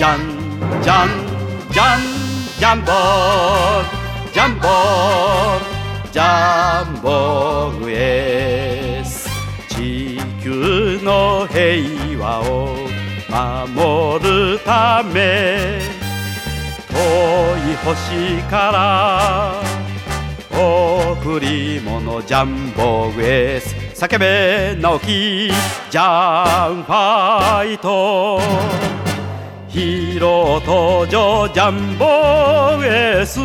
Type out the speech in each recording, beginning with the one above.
ジャンジャンジャンジャンボジャンボジャンボグエス地球の平和を守るため遠い星から贈り物ジャンボグエス叫べ直樹ジャンファイト。ヒーロー登場ジャンボエース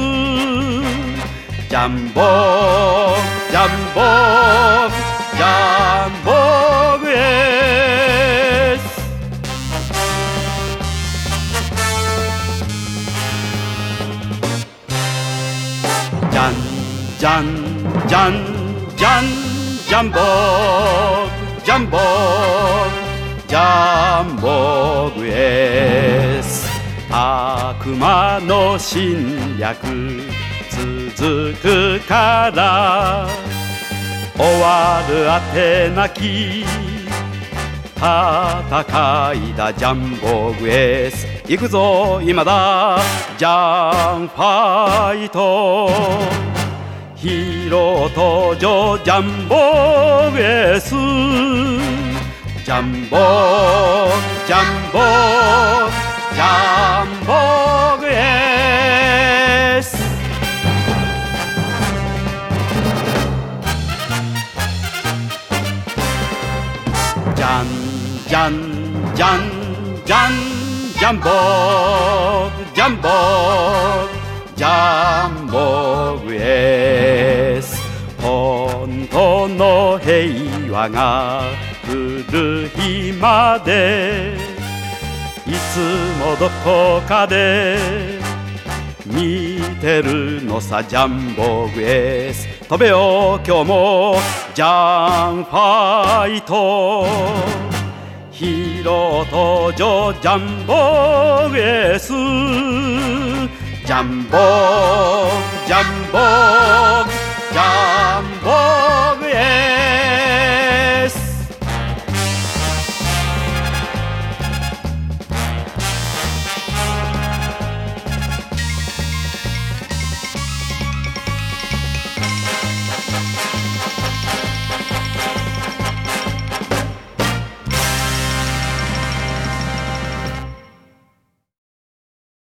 ジャンボジャンボジャンボエース悪魔の侵略続くから終わるあてなき戦いだジャンボグエス。行くぞ今だジャンファイト。ヒーロー登場ジャンボグエス。ジャンボジャンボ。ジャンジャンジャンジャンジャンボジャンボジャンボグエス本当の平和が来る日までいつもどこかで見てるのさジャンボグエス。飛べよ今日もジャンファイト。ヒーロー登場ジャンボグエス。ジャンボジャンボ。